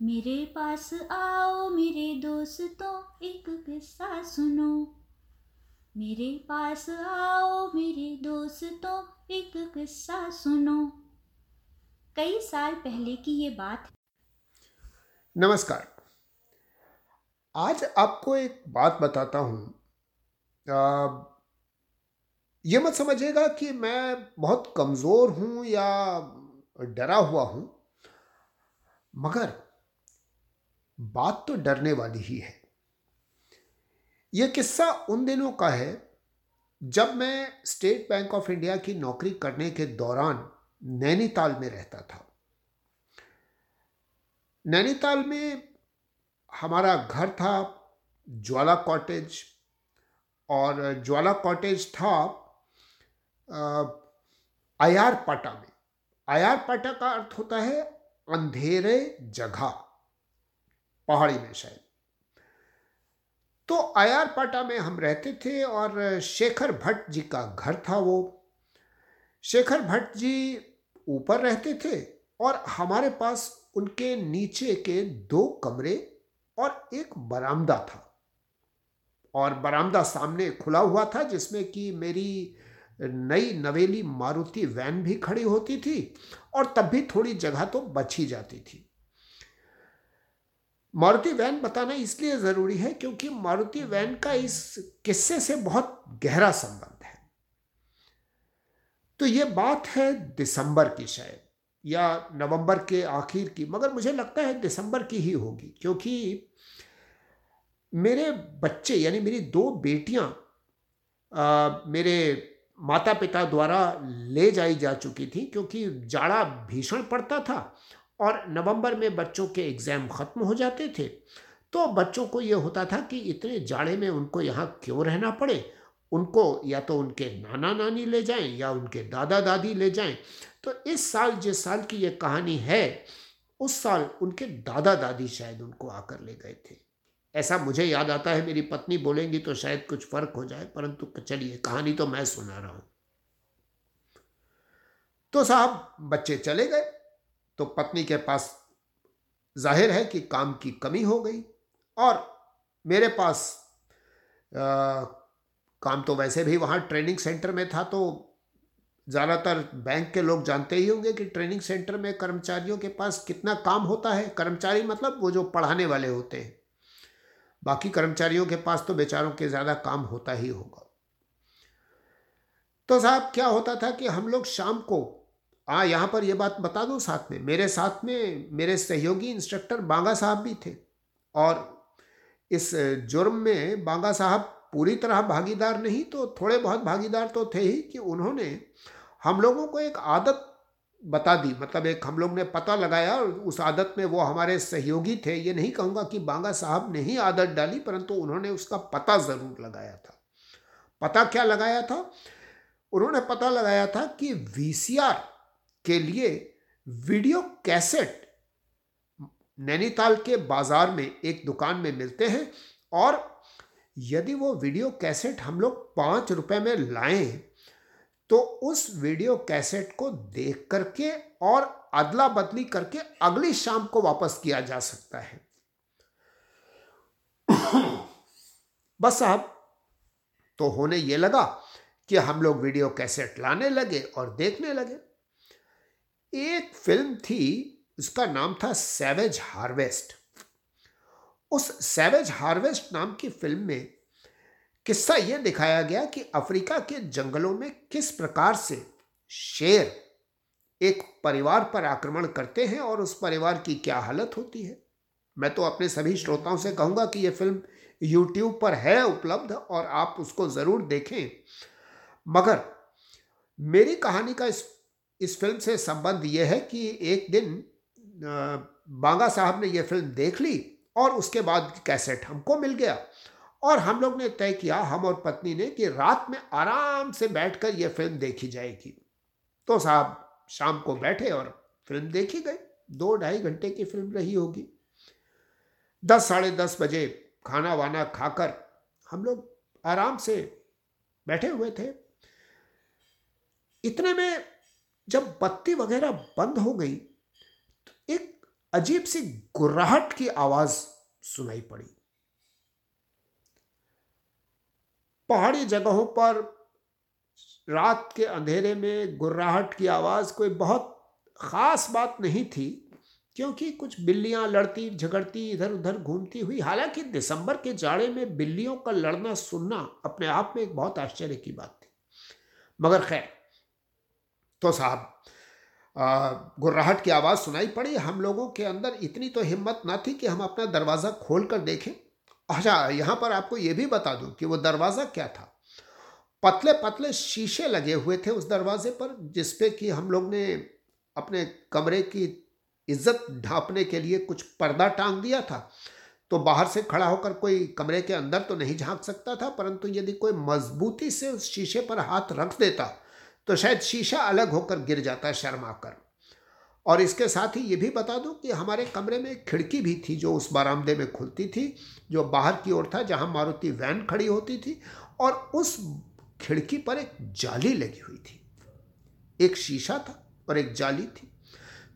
मेरे पास आओ, मेरे दोस्तों, एक किस्सा सुनो। मेरे पास आओ, मेरे दोस्तों, एक किस्सा सुनो। कई साल पहले की ये बात नमस्कार। आज आपको एक बात बताता हूँ। ये मत समझिएगा कि मैं बहुत कमज़ोर हूँ या डरा हुआ हूँ, मगर बात तो डरने वाली ही है। यह किस्सा उन दिनों का है, जब मैं स्टेट बैंक ऑफ़ इंडिया की नौकरी करने के दौरान नैनीताल में रहता था। नैनीताल में हमारा घर था, ज्वाला कॉटेज, और ज्वाला कॉटेज था आयार पाटा में। आयार पाटा का अर्थ होता है, अंधेरे जगह। पहाड़ी में शायद। तो आयार पाटा में हम रहते थे और शेखर भट्ट जी का घर था वो। शेखर भट्ट जी ऊपर रहते थे और हमारे पास उनके नीचे के दो कमरे और एक बरामदा था। और बरामदा सामने खुला हुआ था जिसमें कि मेरी नई नवेली मारुति वैन भी खड़ी होती थी और तब भी थोड़ी जगह तो बची जाती थी। मारुति वैन बताना इसलिए ज़रूरी है क्योंकि मारुति वैन का इस किस्से से बहुत गहरा संबंध है। तो ये बात है दिसंबर की शायद, या नवंबर के आखिर की, मगर मुझे लगता है दिसंबर की ही होगी, क्योंकि मेरे बच्चे, यानी मेरी दो बेटियाँ मेरे माता पिता द्वारा ले जाई जा चुकी थी, क्योंकि जाड़ा भीषण पड़ता था और नवंबर में बच्चों के एग्ज़ाम ख़त्म हो जाते थे। तो बच्चों को ये होता था कि इतने जाड़े में उनको यहाँ क्यों रहना पड़े? उनको या तो उनके नाना नानी ले जाएँ या उनके दादा दादी ले जाएँ। तो इस साल, जिस साल की ये कहानी है, उस साल उनके दादा दादी शायद उनको आकर ले गए थे। ऐसा मुझे याद आता है, मेरी पत्नी बोलेंगी तो शायद कुछ फ़र्क हो जाए, परंतु चलिए, कहानी तो मैं सुना रहा हूँ। तो साहब, बच्चे चले गए। तो पत्नी के पास ज़ाहिर है कि काम की कमी हो गई और मेरे पास आ, काम तो वैसे भी वहाँ ट्रेनिंग सेंटर में था तो ज़्यादातर बैंक के लोग जानते ही होंगे कि ट्रेनिंग सेंटर में कर्मचारियों के पास कितना काम होता है। कर्मचारी मतलब वो जो पढ़ाने वाले होते हैं। बाकी कर्मचारियों के पास तो बेचारों के ज़्यादा काम होता ही होगा। तो साहब क्या होता था कि हम लोग शाम को आ, यहाँ पर यह बात बता दो साथ में। मेरे साथ में मेरे सहयोगी इंस्ट्रक्टर बांगा साहब भी थे और इस जुर्म में बांगा साहब पूरी तरह भागीदार नहीं तो थोड़े बहुत भागीदार तो थे ही कि उन्होंने हम लोगों को एक आदत बता दी। मतलब एक हम लोग ने पता लगाया और उस आदत में वो हमारे सहयोगी थे। ये नहीं कहूँगा कि बांगा साहब ने ही आदत डाली, परंतु उन्होंने उसका पता ज़रूर लगाया था। पता क्या लगाया था? उन्होंने पता लगाया था कि वीसीआर के लिए वीडियो कैसेट नैनीताल के बाज़ार में एक दुकान में मिलते हैं और यदि वो वीडियो कैसेट हम लोग पाँच रुपए में लाएँ तो उस वीडियो कैसेट को देख करके और अदला बदली करके अगली शाम को वापस किया जा सकता है। बस साहब तो होने ये लगा कि हम लोग वीडियो कैसेट लाने लगे और देखने लगे। एक फ़िल्म थी, उसका नाम था सैवेज हार्वेस्ट। उस सैवेज हार्वेस्ट नाम की फ़िल्म में किस्सा यह दिखाया गया कि अफ्रीका के जंगलों में किस प्रकार से शेर एक परिवार पर आक्रमण करते हैं और उस परिवार की क्या हालत होती है। मैं तो अपने सभी श्रोताओं से कहूँगा कि यह फ़िल्म यूट्यूब पर है उपलब्ध और आप उसको ज़रूर देखें। मगर मेरी कहानी का इस इस फ़िल्म से संबंध यह है कि एक दिन बांगा साहब ने यह फ़िल्म देख ली और उसके बाद कैसेट हमको मिल गया। और हम लोग ने तय किया, हम और पत्नी ने, कि रात में आराम से बैठकर यह फ़िल्म देखी जाएगी। तो साहब शाम को बैठे और फ़िल्म देखी गई। दो ढाई घंटे की फ़िल्म रही होगी। दस, साढ़े दस बजे खाना वाना खाकर हम लोग आराम से बैठे हुए थे। इतने में जब बत्ती वगैरह बंद हो गई तो एक अजीब सी गुर्राहट की आवाज़ सुनाई पड़ी। पहाड़ी जगहों पर रात के अंधेरे में गुर्राहट की आवाज़ कोई बहुत खास बात नहीं थी, क्योंकि कुछ बिल्लियाँ लड़ती, झगड़ती इधर उधर घूमती हुई। हालाँकि दिसंबर के जाड़े में बिल्लियों का लड़ना सुनना अपने आप में एक बहुत आश्चर्य की बात थी। मगर खैर तो साहब गुर्राहट की आवाज़ सुनाई पड़ी। हम लोगों के अंदर इतनी तो हिम्मत ना थी कि हम अपना दरवाज़ा खोल कर देखें। अच्छा यहाँ पर आपको ये भी बता दूँ कि वो दरवाज़ा क्या था। पतले पतले शीशे लगे हुए थे उस दरवाजे पर जिसपे कि हम लोग ने अपने कमरे की इज़्ज़त ढांपने के लिए कुछ पर्दा टांग दिया था। तो बाहर से खड़ा होकर कोई कमरे के अंदर तो नहीं झाँक सकता था, परंतु यदि कोई मजबूती से उस शीशे पर हाथ रख देता तो शायद शीशा अलग होकर गिर जाता है शर्मा कर और इसके साथ ही ये भी बता दूँ कि हमारे कमरे में एक खिड़की भी थी जो उस बारामदे में खुलती थी, जो बाहर की ओर था जहाँ मारुति वैन खड़ी होती थी और उस खिड़की पर एक जाली लगी हुई थी। एक शीशा था और एक जाली थी।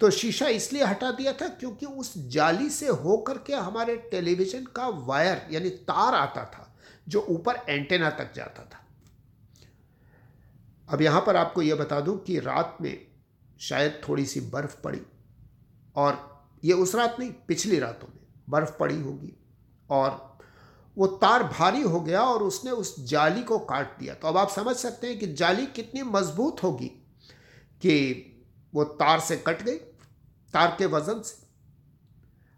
तो शीशा इसलिए हटा दिया था क्योंकि उस जाली से होकर के हमारे टेलीविज़न का वायर यानी तार आता था, जो ऊपर एंटेना तक जाता था। अब यहाँ पर आपको यह बता दूँ कि रात में शायद थोड़ी सी बर्फ़ पड़ी और ये उस रात नहीं, पिछली रातों में बर्फ़ पड़ी होगी और वो तार भारी हो गया और उसने उस जाली को काट दिया। तो अब आप समझ सकते हैं कि जाली कितनी मज़बूत होगी कि वो तार से कट गई, तार के वज़न से।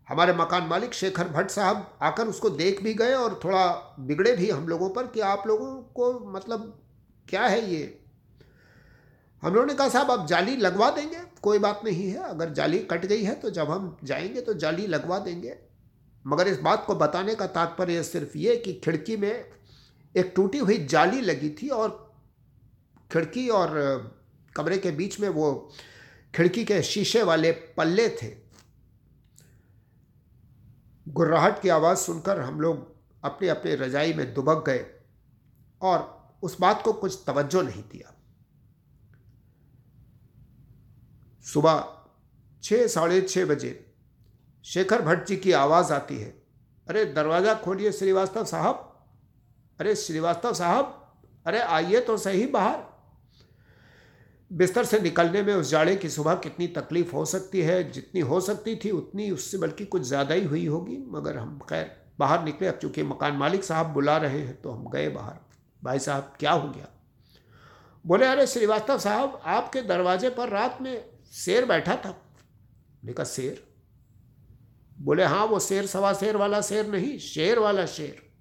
हमारे मकान मालिक शेखर भट्ट साहब आकर उसको देख भी गए और थोड़ा बिगड़े भी हम लोगों पर कि आप लोगों को मतलब क्या है ये हम लोगों ने कहा, साहब, आप जाली लगवा देंगे। कोई बात नहीं है, अगर जाली कट गई है तो जब हम जाएँगे तो जाली लगवा देंगे। मगर इस बात को बताने का तात्पर्य सिर्फ़ ये कि खिड़की में एक टूटी हुई जाली लगी थी और खिड़की और कमरे के बीच में वो खिड़की के शीशे वाले पल्ले थे। गुर्राहट की आवाज़ सुनकर हम लोग अपनी अपने रजाई में दुबक गए और उस बात को कुछ तवज्जो नहीं दिया। सुबह छः साढ़े छः बजे शेखर भट्ट जी की आवाज़ आती है। अरे, दरवाज़ा खोलिए श्रीवास्तव साहब। अरे, श्रीवास्तव साहब, अरे, आइए तो सही बाहर। बिस्तर से निकलने में उस जाड़े की सुबह कितनी तकलीफ़ हो सकती है, जितनी हो सकती थी उतनी उससे बल्कि कुछ ज़्यादा ही हुई होगी। मगर हम खैर, बाहर निकले। अब चूँकि मकान मालिक साहब बुला रहे हैं तो हम गए बाहर। भाई साहब, क्या हो गया? बोले, अरे, श्रीवास्तव साहब, आपके दरवाजे पर रात में शेर बैठा था। मैंने कहा शेर? बोले हाँ वो शेर सवा शेर वाला शेर नहीं, शेर वाला शेर।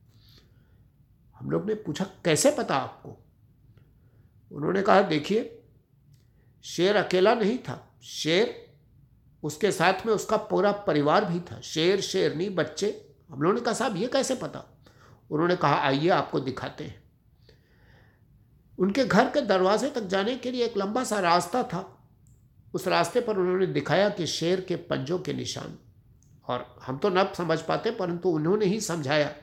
हम लोग ने पूछा, कैसे पता आपको? उन्होंने कहा, देखिए, शेर अकेला नहीं था। शेर, उसके साथ में उसका पूरा परिवार भी था। शेर, शेरनी, बच्चे। हम लोगों ने कहा, साहब, ये कैसे पता? उन्होंने कहा, आइए, आपको दिखाते हैं। उनके घर के दरवाजे तक जाने के लिए एक लंबा सा रास्ता था। उस रास्ते पर उन्होंने दिखाया कि शेर के पंजों के निशान। और हम तो न समझ पाते, परंतु उन्होंने ही समझाया,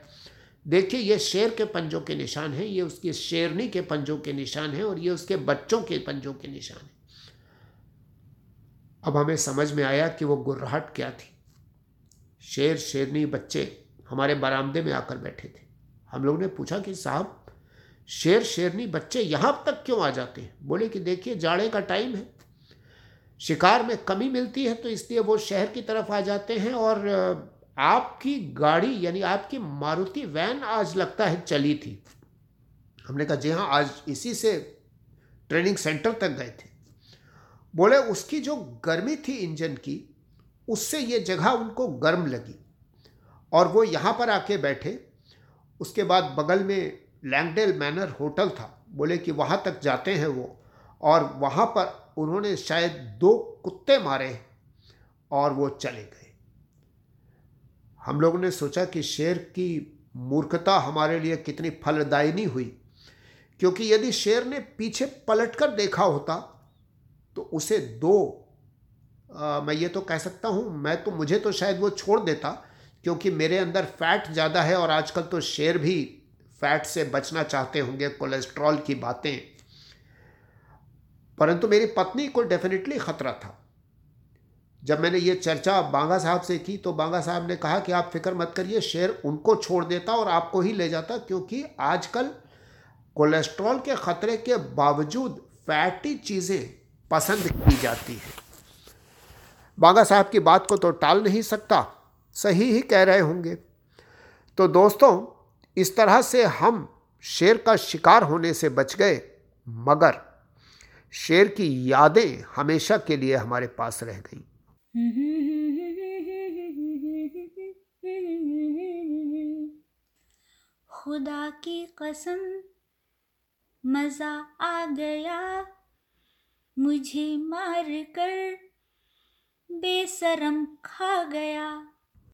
देखिए, ये शेर के पंजों के निशान हैं, ये उसकी शेरनी के पंजों के निशान हैं और ये उसके बच्चों के पंजों के निशान हैं। अब हमें समझ में आया कि वो गुर्राहट क्या थी। शेर, शेरनी बच्चे हमारे बरामदे में आकर बैठे थे। हम लोग ने पूछा कि, साहब, शेर, शेरनी बच्चे यहाँ तक क्यों आ जाते हैं? बोले कि, देखिए, जाड़े का टाइम है शिकार में कमी मिलती है तो इसलिए वो शहर की तरफ़ आ जाते हैं और आपकी गाड़ी यानी आपकी मारुति वैन आज लगता है चली थी। हमने कहा, जी हाँ आज इसी से ट्रेनिंग सेंटर तक गए थे। बोले, उसकी जो गर्मी थी इंजन की, उससे ये जगह उनको गर्म लगी। और वो यहाँ पर आके बैठे। उसके बाद बगल में लैंगडेल मैनर होटल था। बोले कि वहाँ तक जाते हैं वो और वहाँ पर उन्होंने शायद दो कुत्ते मारे और वो चले गए। हम लोगों ने सोचा कि शेर की मूर्खता हमारे लिए कितनी फलदायिनी हुई क्योंकि यदि शेर ने पीछे पलटकर देखा होता तो उसे दो आ, मैं ये तो कह सकता हूँ मैं तो मुझे तो शायद वो छोड़ देता क्योंकि मेरे अंदर फैट ज़्यादा है और आजकल तो शेर भी फैट से बचना चाहते होंगे कोलेस्ट्रॉल की बातें। परंतु मेरी पत्नी को डेफिनेटली ख़तरा था। जब मैंने ये चर्चा बांगा साहब से की तो बांगा साहब ने कहा कि आप फ़िक्र मत करिए, शेर उनको छोड़ देता और आपको ही ले जाता क्योंकि आजकल कोलेस्ट्रॉल के खतरे के बावजूद फैटी चीज़ें पसंद की जाती हैं। बांगा साहब की बात को तो टाल नहीं सकता, सही ही कह रहे होंगे। तो दोस्तों, इस तरह से हम शेर का शिकार होने से बच गए, मगर शेर की यादें हमेशा के लिए हमारे पास रह गई। खुदा की कसम, मज़ा आ गया। मुझे मार कर बेसरम खा गया।